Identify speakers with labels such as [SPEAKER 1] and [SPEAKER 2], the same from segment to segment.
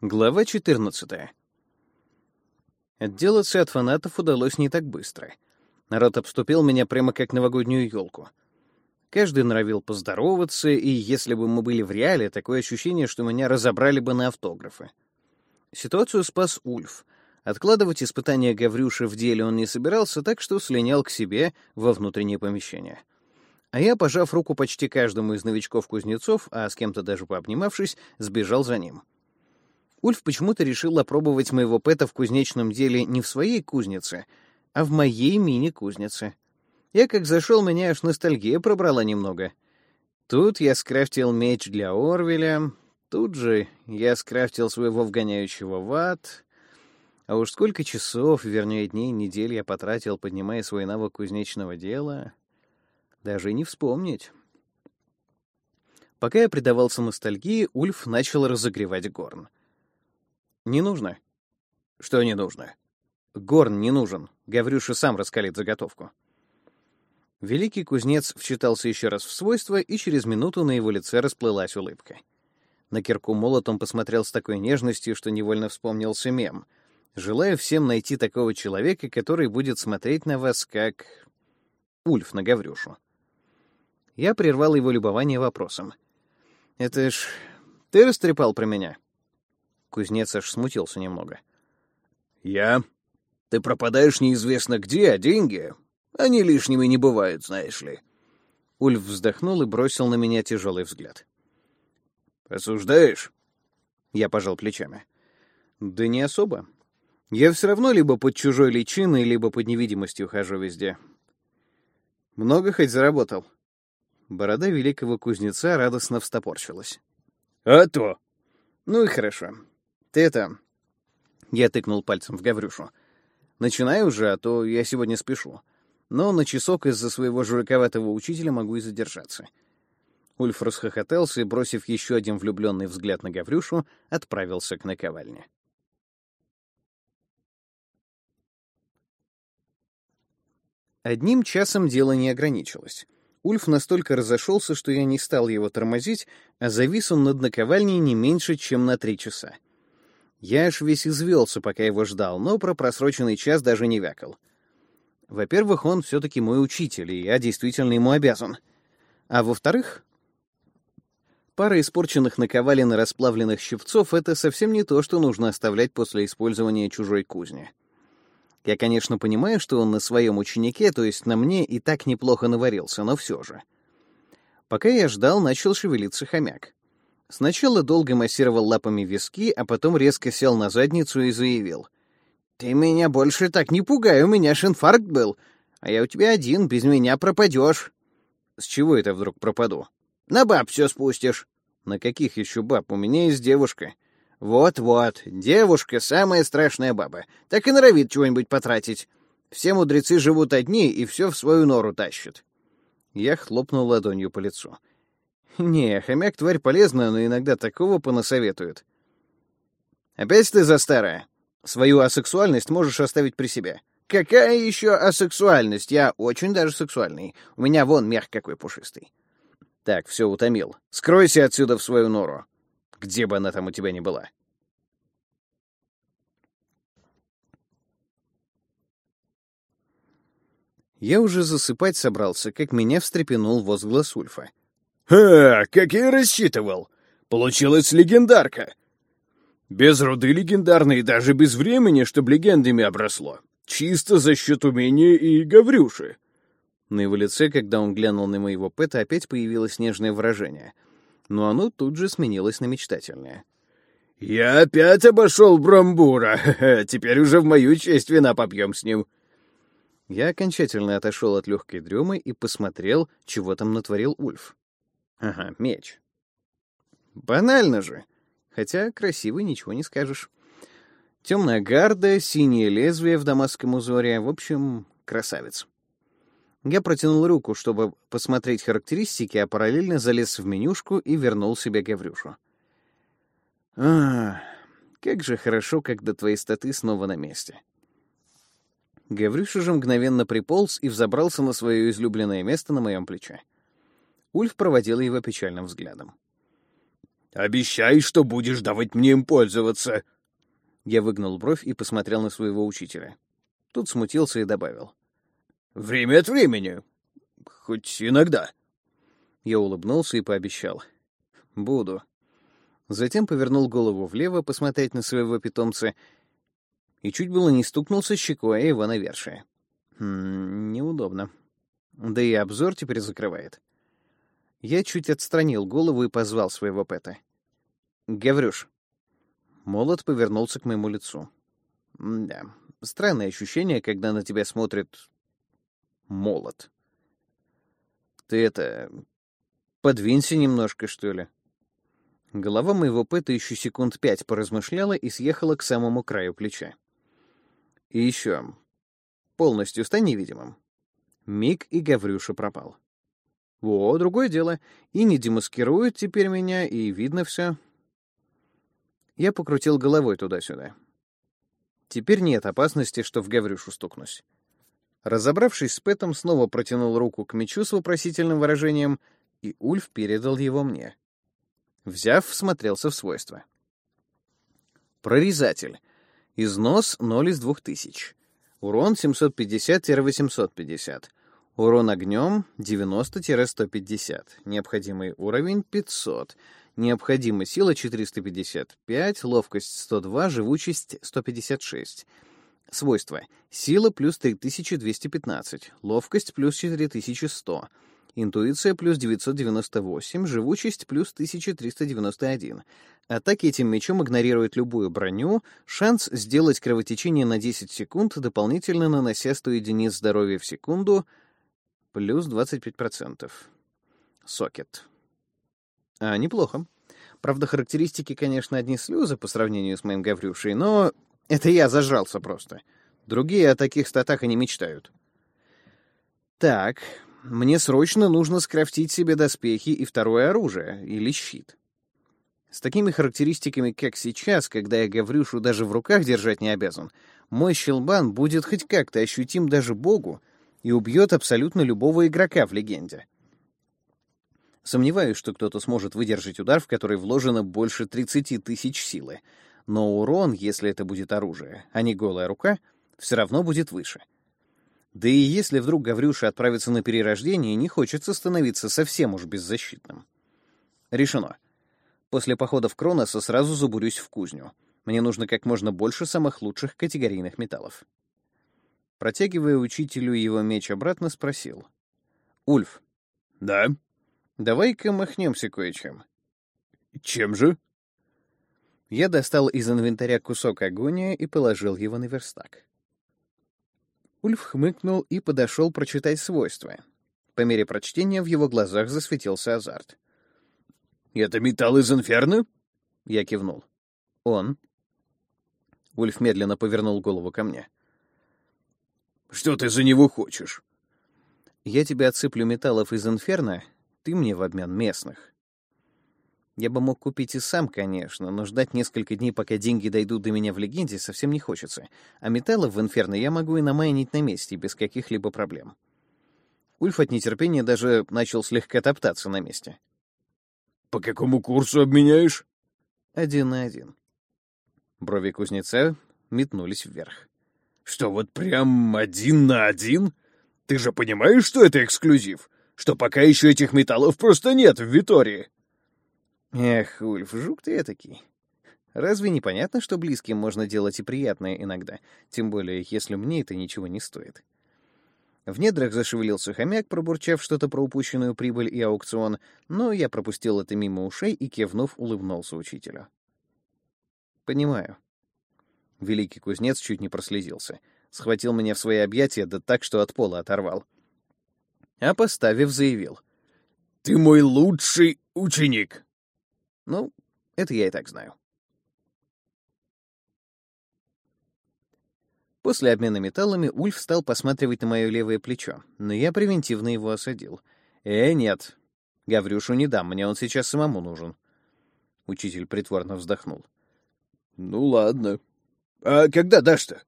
[SPEAKER 1] Глава 14. Отделаться от фанатов удалось не так быстро. Народ обступил меня прямо как новогоднюю елку. Каждый норовил поздороваться, и если бы мы были в реале, такое ощущение, что меня разобрали бы на автографы. Ситуацию спас Ульф. Откладывать испытания Гаврюши в деле он не собирался, так что слинял к себе во внутреннее помещение. А я, пожав руку почти каждому из новичков-кузнецов, а с кем-то даже пообнимавшись, сбежал за ним — Ульф почему-то решил опробовать моего пэта в кузнечном деле не в своей кузнице, а в моей мини-кузнице. Я как зашел, меня аж ностальгия пробрала немного. Тут я скрафтил меч для Орвеля, тут же я скрафтил своего вгоняющего в ад. А уж сколько часов, вернее, дней, недель я потратил, поднимая свой навык кузнечного дела, даже не вспомнить. Пока я предавался ностальгии, Ульф начал разогревать горн. Не нужно. Что не нужно? Горн не нужен. Гаврюша сам раскалит заготовку. Великий кузнец вчитался еще раз в свойства, и через минуту на его лице расплылась улыбка. На кирку молот он посмотрел с такой нежностью, что невольно вспомнился мем. «Желаю всем найти такого человека, который будет смотреть на вас как... Ульф на Гаврюшу». Я прервал его любование вопросом. «Это ж ты растрепал про меня?» Кузнец аж смутился немного. «Я? Ты пропадаешь неизвестно где, а деньги? Они лишними не бывают, знаешь ли». Ульф вздохнул и бросил на меня тяжелый взгляд. «Осуждаешь?» Я пожал плечами. «Да не особо. Я все равно либо под чужой личиной, либо под невидимостью хожу везде. Много хоть заработал?» Борода великого кузнеца радостно встопорчилась. «А то!» «Ну и хорошо. Ты это...» Я тыкнул пальцем в Гаврюшу. «Начинай уже, а то я сегодня спешу. Но на часок из-за своего журиковатого учителя могу и задержаться». Ульф расхохотался и, бросив еще один влюбленный взгляд на Гаврюшу, отправился к наковальне. Одним часом дело не ограничилось. Ульф настолько разошелся, что я не стал его тормозить, а завис он над наковальней не меньше, чем на три часа. Я аж весь извелся, пока его ждал, но про просроченный час даже не вякал. Во-первых, он все-таки мой учитель, и я действительно ему обязан. А во-вторых, пара испорченных наковален и расплавленных щипцов — это совсем не то, что нужно оставлять после использования чужой кузни. Я, конечно, понимаю, что он на своем ученике, то есть на мне, и так неплохо наварился, но все же. Пока я ждал, начал шевелиться хомяк. Сначала долго массировал лапами виски, а потом резко сел на задницу и заявил. «Ты меня больше так не пугай, у меня ж инфаркт был. А я у тебя один, без меня пропадешь». «С чего это вдруг пропаду?» «На баб все спустишь». «На каких еще баб? У меня есть девушка». «Вот-вот, девушка — самая страшная баба. Так и норовит чего-нибудь потратить. Все мудрецы живут одни и все в свою нору тащат». Я хлопнул ладонью по лицу. Не, хомяк тварь полезная, но иногда такого понасоветует. Опять ты за старое. Свою асексуальность можешь оставить при себе. Какая еще асексуальность? Я очень даже сексуальный. У меня вон мех какой пушистый. Так, все утомил. Скройся отсюда в свою нору. Где бы она там у тебя ни была. Я уже засыпать собрался, как меня встрепенул возглас Ульфа.
[SPEAKER 2] «Ха, как я и рассчитывал. Получилась легендарка. Без руды легендарной, даже без времени, чтобы легендами обросло. Чисто за счет умения и Гаврюши».
[SPEAKER 1] На его лице, когда он глянул на моего пэта, опять появилось нежное выражение. Но оно тут же сменилось на мечтательное.
[SPEAKER 2] «Я опять обошел Брамбура. Теперь уже в мою честь вина попьем с ним».
[SPEAKER 1] Я окончательно отошел от легкой дремы и посмотрел, чего там натворил Ульф. Ага, меч. Банально же. Хотя красивый, ничего не скажешь. Темная гарда, синее лезвие в дамасском узоре. В общем, красавец. Я протянул руку, чтобы посмотреть характеристики, а параллельно залез в менюшку и вернул себе Гаврюшу. А, как же хорошо, когда твои статы снова на месте. Гаврюша же мгновенно приполз и взобрался на свое излюбленное место на моем плече. Ульф проводил его печальным взглядом.
[SPEAKER 2] Обещай, что будешь давать мне им пользоваться.
[SPEAKER 1] Я выгнул бровь и посмотрел на своего учителя. Тут смутился и добавил.
[SPEAKER 2] Время от времени. Хоть иногда.
[SPEAKER 1] Я улыбнулся и пообещал. Буду. Затем повернул голову влево посмотреть на своего питомца и чуть было не стукнулся щекой его навершие. Хм, неудобно. Да и обзор теперь закрывает. Я чуть отстранил голову и позвал своего пэта. «Гаврюш». Молот повернулся к моему лицу. Да, странное ощущение, когда на тебя смотрит молот. Ты это... Подвинься немножко, что ли. Голова моего пэта еще секунд пять поразмышляла и съехала к самому краю плеча. И еще. Полностью стань невидимым. Миг и Гаврюша пропал. Во, другое дело. И не демаскируют теперь меня, и видно все. Я покрутил головой туда-сюда. Теперь нет опасности, что в Гаврюшу стукнусь. Разобравшись с Пэтом, снова протянул руку к мечу с вопросительным выражением, и Ульф передал его мне. Взяв, всмотрелся в свойства. Прорезатель. Износ 0 из 2000. Урон 750-850. Урон огнем 90-150. Необходимый уровень 500. Необходимая сила 455, ловкость 102, живучесть 156. Свойства. Сила плюс 3215, ловкость плюс 4100, интуиция плюс 998, живучесть плюс 1391. Атаки этим мечом игнорируют любую броню, шанс сделать кровотечение на 10 секунд, дополнительно нанося 100 единиц здоровья в секунду, плюс 25%. Сокет. А, неплохо. Правда, характеристики, конечно, одни слезы по сравнению с моим Гаврюшей, но это я зажрался просто. Другие о таких статах и не мечтают. Так, мне срочно нужно скрафтить себе доспехи и второе оружие, или щит. С такими характеристиками, как сейчас, когда я Гаврюшу даже в руках держать не обязан, мой щелбан будет хоть как-то ощутим даже богу и убьет абсолютно любого игрока в легенде. Сомневаюсь, что кто-то сможет выдержать удар, в который вложено больше 30 тысяч силы, но урон, если это будет оружие, а не голая рука, все равно будет выше. Да и если вдруг Гаврюша отправится на перерождение, не хочется становиться совсем уж беззащитным. Решено. После похода в Кроноса сразу забурюсь в кузню. Мне нужно как можно больше самых лучших категорийных металлов. Протягивая учителю его меч обратно, спросил. «Ульф».
[SPEAKER 2] «Да?»
[SPEAKER 1] «Давай-ка махнемся кое-чем».
[SPEAKER 2] «Чем же?»
[SPEAKER 1] Я достал из инвентаря кусок агония и положил его на верстак. Ульф хмыкнул и подошел прочитать свойства. По мере прочтения в его глазах засветился азарт.
[SPEAKER 2] «Это металл из инферно?»
[SPEAKER 1] Я кивнул. «Он». Ульф медленно повернул голову ко мне.
[SPEAKER 2] «Что ты за него хочешь?»
[SPEAKER 1] «Я тебе отсыплю металлов из инферно, ты мне в обмен местных. Я бы мог купить и сам, конечно, но ждать несколько дней, пока деньги дойдут до меня в легенде, совсем не хочется. А металлов в инферно я могу и намайнить на месте, без каких-либо проблем». Ульф от нетерпения даже начал слегка топтаться на месте.
[SPEAKER 2] По какому курсу обменяешь?
[SPEAKER 1] Один на один. Брови кузнеца метнулись вверх.
[SPEAKER 2] Что, вот прям один на один? Ты же понимаешь, что это эксклюзив? Что пока еще этих металлов просто нет в Витории?
[SPEAKER 1] Эх, Ульф, жук ты этакий. Разве не понятно, что близким можно делать и приятное иногда? Тем более, если мне это ничего не стоит. В недрах зашевелился хомяк, пробурчав что-то про упущенную прибыль и аукцион, но я пропустил это мимо ушей и, кивнув, улыбнулся учителю. «Понимаю». Великий кузнец чуть не прослезился. Схватил меня в свои объятия, да так, что от пола оторвал. А поставив, заявил.
[SPEAKER 2] «Ты мой лучший ученик!»
[SPEAKER 1] Ну, это я и так знаю. После обмена металлами Ульф стал посматривать на мое левое плечо, но я превентивно его осадил. «Э, нет. Гаврюшу не дам, мне он сейчас самому нужен». Учитель притворно вздохнул.
[SPEAKER 2] «Ну ладно. А когда дашь-то?»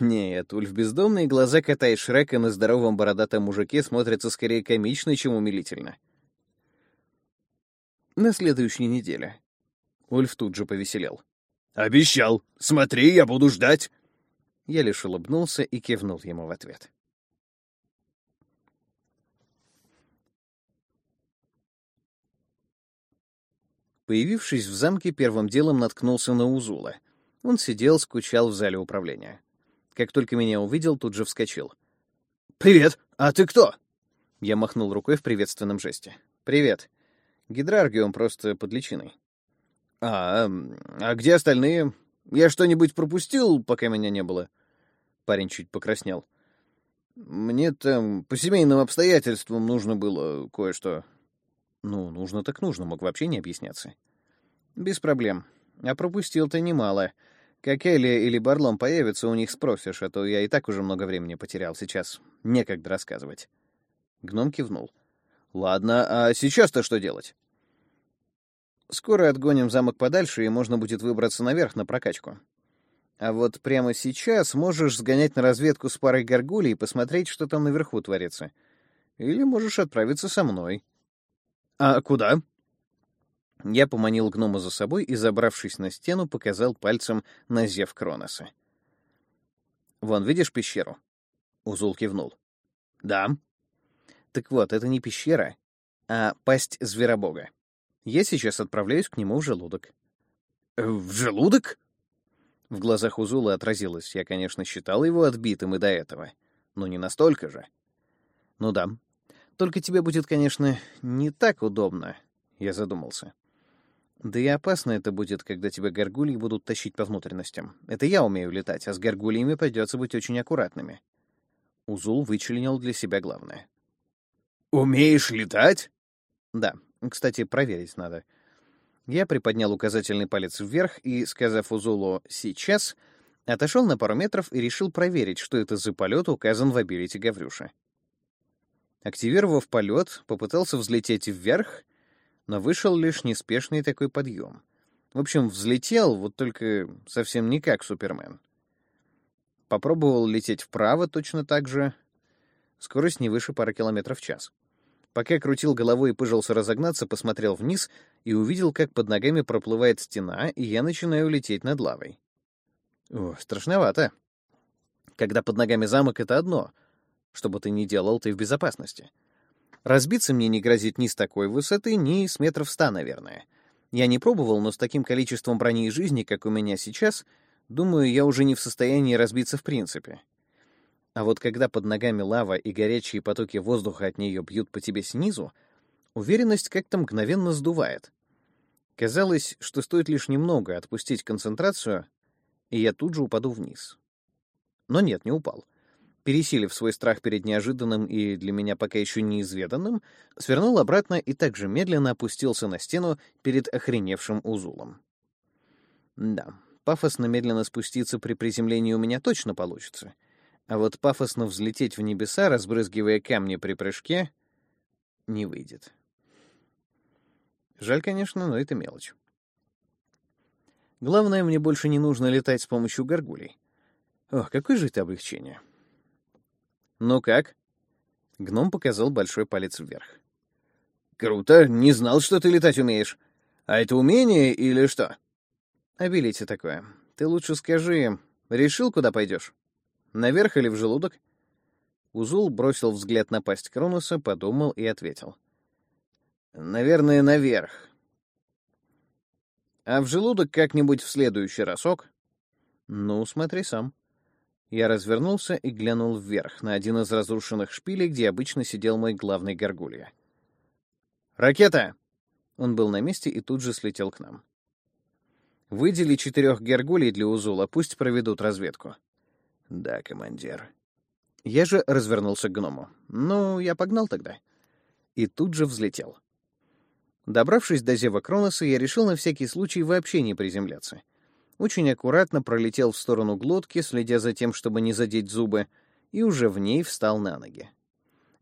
[SPEAKER 1] Нет, Ульф бездомные глаза кота и Шрека на здоровом бородатом мужике смотрятся скорее комично, чем умилительно. На следующей неделе. Ульф тут же повеселел.
[SPEAKER 2] «Обещал. Смотри, я буду ждать».
[SPEAKER 1] Я лишь улыбнулся и кивнул ему в ответ. Появившись в замке, первым делом наткнулся на Узула. Он сидел, скучал в зале управления. Как только меня увидел, тут же вскочил.
[SPEAKER 2] «Привет! А ты кто?»
[SPEAKER 1] Я махнул рукой в приветственном жесте. «Привет. Гидраргиум просто под личиной».
[SPEAKER 2] «А, а где остальные? Я что-нибудь пропустил, пока меня не было?»
[SPEAKER 1] Парень чуть покраснел.
[SPEAKER 2] «Мне там по семейным обстоятельствам нужно было кое-что».
[SPEAKER 1] Ну, нужно так нужно, мог вообще не объясняться. Без проблем. А пропустил ты немало. Как Элли или Барлом появятся, у них спросишь, а то я и так уже много времени потерял. Сейчас некогда рассказывать. Гном кивнул.
[SPEAKER 2] Ладно, а сейчас-то что делать?
[SPEAKER 1] Скоро отгоним замок подальше, и можно будет выбраться наверх на прокачку. А вот прямо сейчас можешь сгонять на разведку с парой горгулей и посмотреть, что там наверху творится. Или можешь отправиться со мной.
[SPEAKER 2] «А куда?»
[SPEAKER 1] Я поманил гнома за собой и, забравшись на стену, показал пальцем на зев Кроноса. «Вон, видишь пещеру?» Узул кивнул.
[SPEAKER 2] «Да».
[SPEAKER 1] «Так вот, это не пещера, а пасть зверобога. Я сейчас отправляюсь к нему в желудок».
[SPEAKER 2] «В желудок?»
[SPEAKER 1] В глазах Узула отразилось. Я, конечно, считал его отбитым и до этого. Но не настолько же. «Ну да, только тебе будет, конечно, не так удобно, я задумался. Да и опасно это будет, когда тебя горгульи будут тащить по внутренностям. Это я умею летать, а с горгульями придется быть очень аккуратными. Узул вычленил для себя главное.
[SPEAKER 2] «Умеешь летать?»
[SPEAKER 1] «Да. Кстати, проверить надо». Я приподнял указательный палец вверх и, сказав Узулу «сейчас», отошел на пару метров и решил проверить, что это за полет указан в абилите Гаврюша. Активировав полет, попытался взлететь вверх, но вышел лишь неспешный такой подъем. В общем, взлетел, вот только совсем не как Супермен. Попробовал лететь вправо точно так же. Скорость не выше пары километров в час. Пока крутил головой и пыжился разогнаться, посмотрел вниз и увидел, как под ногами проплывает стена, и я начинаю лететь над лавой. О, страшновато. Когда под ногами замок — это одно — что бы ты ни делал, ты в безопасности. Разбиться мне не грозит ни с такой высоты, ни с метров ста, наверное. Я не пробовал, но с таким количеством брони и жизни, как у меня сейчас, думаю, я уже не в состоянии разбиться в принципе. А вот когда под ногами лава и горячие потоки воздуха от нее бьют по тебе снизу, уверенность как-то мгновенно сдувает. Казалось, что стоит лишь немного отпустить концентрацию, и я тут же упаду вниз. Но нет, не упал пересилив свой страх перед неожиданным и для меня пока еще неизведанным, свернул обратно и также медленно опустился на стену перед охреневшим узулом. Да, пафосно медленно спуститься при приземлении у меня точно получится. А вот пафосно взлететь в небеса, разбрызгивая камни при прыжке, не выйдет. Жаль, конечно, но это мелочь. Главное, мне больше не нужно летать с помощью горгулей. Ох, какое же это облегчение. «Ну как?» Гном показал большой палец вверх.
[SPEAKER 2] «Круто, не знал, что ты летать умеешь. А это умение или что?»
[SPEAKER 1] «Обелите такое. Ты лучше скажи, решил, куда пойдешь? Наверх или в желудок?» Узул бросил взгляд на пасть Кронуса, подумал и ответил. «Наверное, наверх. А в желудок как-нибудь в следующий разок?» «Ну, смотри сам». Я развернулся и глянул вверх, на один из разрушенных шпилей, где обычно сидел мой главный горгулья. «Ракета!» Он был на месте и тут же слетел к нам. «Выдели четырех горгулей для Узула, пусть проведут разведку».
[SPEAKER 2] «Да, командир».
[SPEAKER 1] Я же развернулся к гному. «Ну, я погнал тогда». И тут же взлетел. Добравшись до Зева Кроноса, я решил на всякий случай вообще не приземляться — очень аккуратно пролетел в сторону глотки, следя за тем, чтобы не задеть зубы, и уже в ней встал на ноги.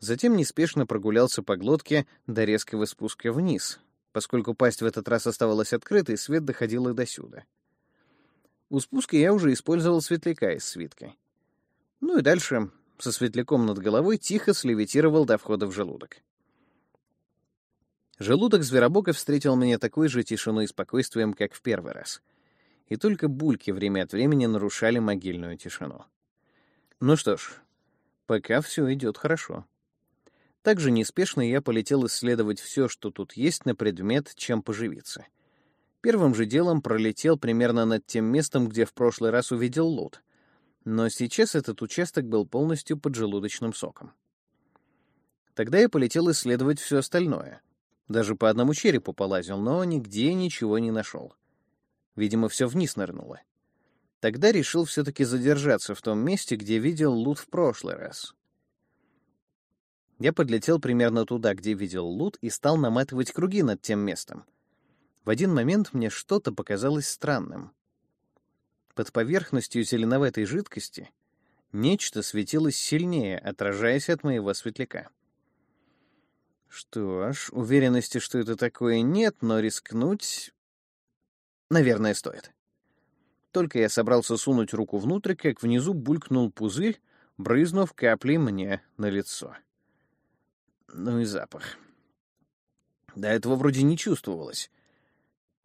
[SPEAKER 1] Затем неспешно прогулялся по глотке до резкого спуска вниз, поскольку пасть в этот раз оставалась открытой, свет доходил и до сюда. У спуска я уже использовал светляка из свитка. Ну и дальше, со светляком над головой, тихо слевитировал до входа в желудок. Желудок зверобока встретил меня такой же тишиной и спокойствием, как в первый раз. И только бульки время от времени нарушали могильную тишину. Ну что ж, пока все идет хорошо. Также неспешно я полетел исследовать все, что тут есть, на предмет, чем поживиться. Первым же делом пролетел примерно над тем местом, где в прошлый раз увидел лут. Но сейчас этот участок был полностью под желудочным соком. Тогда я полетел исследовать все остальное. Даже по одному черепу полазил, но нигде ничего не нашел. Видимо, все вниз нырнуло. Тогда решил все-таки задержаться в том месте, где видел лут в прошлый раз. Я подлетел примерно туда, где видел лут, и стал наматывать круги над тем местом. В один момент мне что-то показалось странным. Под поверхностью зеленоватой жидкости нечто светилось сильнее, отражаясь от моего светляка. Что ж, уверенности, что это такое, нет, но рискнуть, наверное, стоит. Только я собрался сунуть руку внутрь, как внизу булькнул пузырь, брызнув каплей мне на лицо. Ну и запах. До этого вроде не чувствовалось.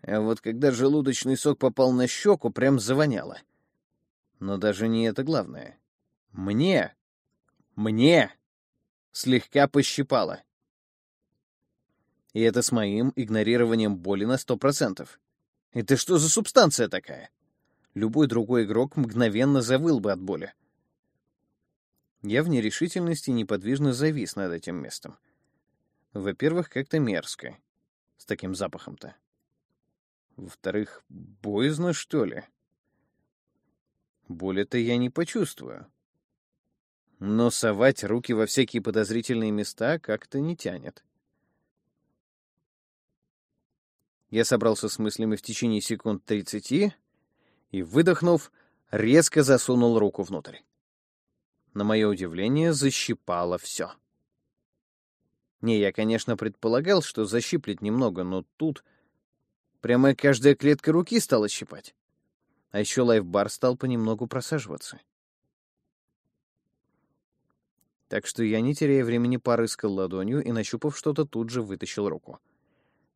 [SPEAKER 1] А вот когда желудочный сок попал на щеку, прям завоняло. Но даже не это главное. Мне, мне слегка пощипало. И это с моим игнорированием боли на сто процентов. Это что за субстанция такая? Любой другой игрок мгновенно завыл бы от боли. Я в нерешительности неподвижно завис над этим местом. Во-первых, как-то мерзко. С таким запахом-то. Во-вторых, боязно, что ли? Боли-то я не почувствую. Но совать руки во всякие подозрительные места как-то не тянет. Я собрался с мыслями в течение секунд тридцати и, выдохнув, резко засунул руку внутрь на мое удивление, защипало все. Не, я, конечно, предполагал, что защиплет немного, но тут прямо каждая клетка руки стала щипать. А еще лайфбар стал понемногу просаживаться. Так что я, не теряя времени, порыскал ладонью и, нащупав что-то, тут же вытащил руку.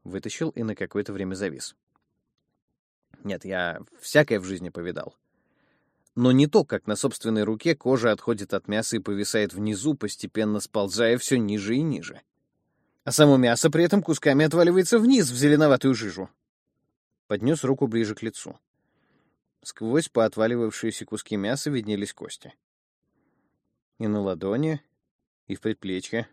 [SPEAKER 1] Вытащил и на какое-то время завис. Нет, я всякое в жизни повидал но не то, как на собственной руке кожа отходит от мяса и повисает внизу, постепенно сползая все ниже и ниже. А само мясо при этом кусками отваливается вниз в зеленоватую жижу. Поднес руку ближе к лицу. Сквозь поотваливавшиеся куски мяса виднелись кости. И на ладони, и в предплечье.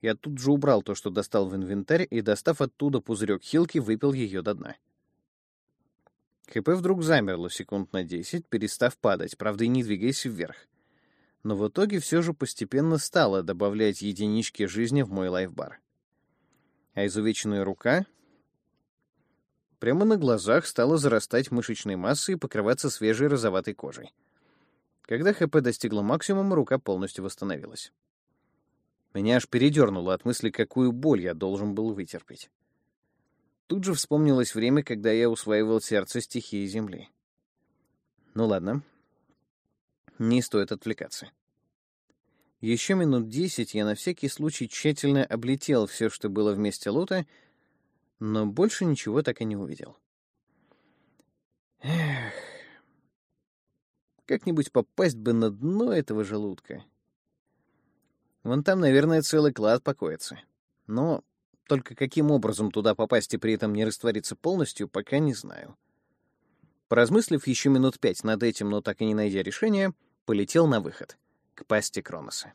[SPEAKER 1] Я тут же убрал то, что достал в инвентарь, и, достав оттуда пузырек хилки, выпил ее до дна. ХП вдруг замерло секунд на десять, перестав падать, правда и не двигаясь вверх. Но в итоге все же постепенно стало добавлять единички жизни в мой лайфбар. А изувеченная рука прямо на глазах стала зарастать мышечной массой и покрываться свежей розоватой кожей. Когда ХП достигла максимума, рука полностью восстановилась. Меня аж передернуло от мысли, какую боль я должен был вытерпеть. Тут же вспомнилось время, когда я усваивал сердце стихии Земли. Ну ладно. Не стоит отвлекаться. Еще минут десять я на всякий случай тщательно облетел все, что было вместе лута, но больше ничего так и не увидел. Эх. Как-нибудь попасть бы на дно этого желудка. Вон там, наверное, целый клад покоится. Но только каким образом туда попасть и при этом не раствориться полностью, пока не знаю. Поразмыслив еще минут пять над этим, но так и не найдя решения, полетел на выход, к пасти Кроноса.